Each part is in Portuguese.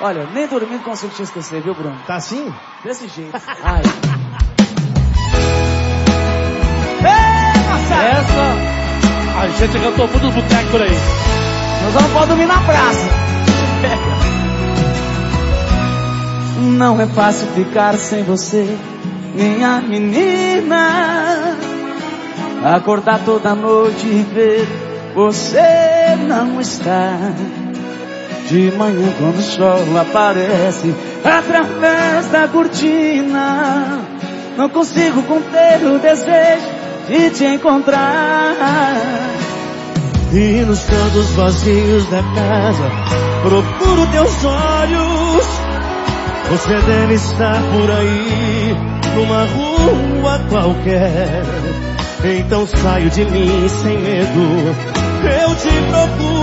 Olha, nem dormindo consigo te esquecer, viu, Bruno? Tá assim? Desse jeito. Ai. Essa, a gente cantou muito no boteco por aí. Nós vamos pode dormir na praça. Não é fácil ficar sem você, minha menina. Acordar toda noite e ver você não está. De manhã quando o sol aparece através da cortina, não consigo conter o desejo de te encontrar. E nos cantos vazios da casa procuro teus olhos. Você deve estar por aí, numa rua qualquer. Então saio de mim sem medo. Eu te procuro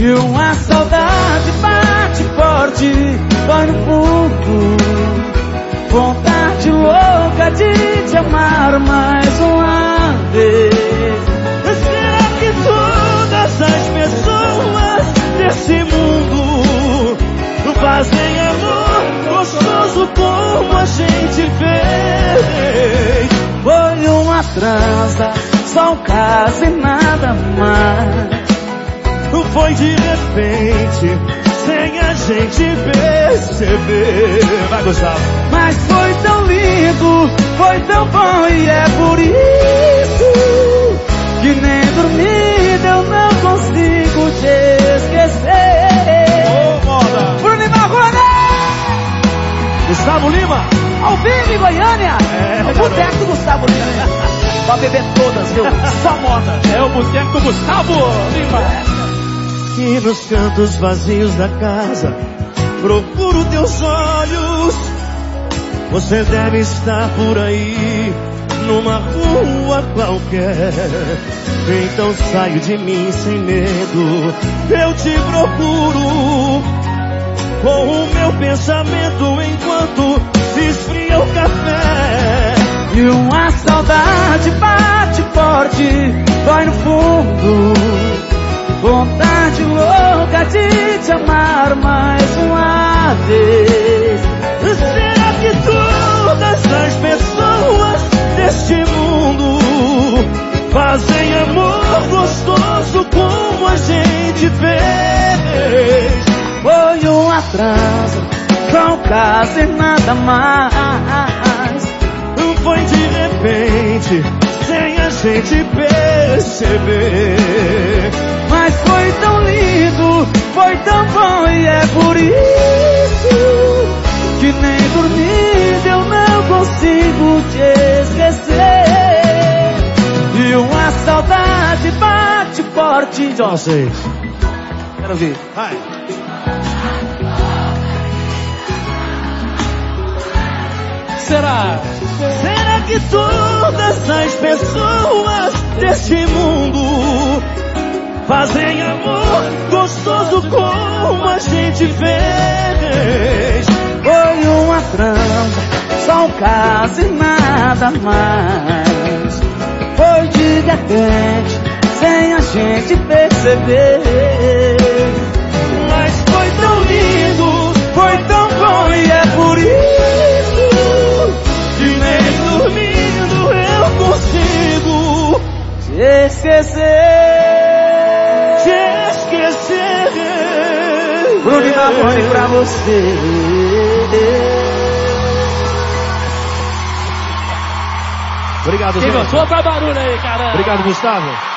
E uma saudade bate forte, dói no fundo. Vontade louca de te amar mais uma vez. Será que todas as pessoas desse mundo fazem amor gostoso como a gente fez? Foi uma trança, só um caso e nada mais. Foi de repente, sem a gente perceber. Vai, Gustavo. Mas foi tão lindo, foi tão bom e é por isso que nem dormida eu não consigo te esquecer. Ô, moda. Bruno Marrone! Gustavo Lima. Ao vivo em Goiânia! É, o boteco do Gustavo Lima. pra beber todas, viu? Só moda. É o boteco do Gustavo Lima. E nos cantos vazios da casa procuro teus olhos. Você deve estar por aí, numa rua qualquer. Então saio de mim sem medo. Eu te procuro com o meu pensamento enquanto esfria o café. E uma saudade bate forte, dói no fundo. Te amar mais uma vez. Será que todas as pessoas deste mundo fazem amor gostoso como a gente fez? Foi um atraso, caso e nada mais. Foi de repente, sem a gente perceber. Mas foi tão lindo, por isso que nem dormindo eu não consigo te esquecer. E uma saudade bate forte de Vocês. Quero ver. Vai. Será? Será que todas as pessoas deste mundo fazem amor gostoso como a gente fez? Foi uma trança, só um caso e nada mais. Foi de repente, sem a gente perceber. Mas foi tão lindo, Foi tão bom e é por isso que nem dormindo eu consigo te esquecer. te esquecer. Bruno e Marrone pra você. Obrigado, Quem gente. gostou, faz barulho aí, caramba. Obrigado, Gustavo.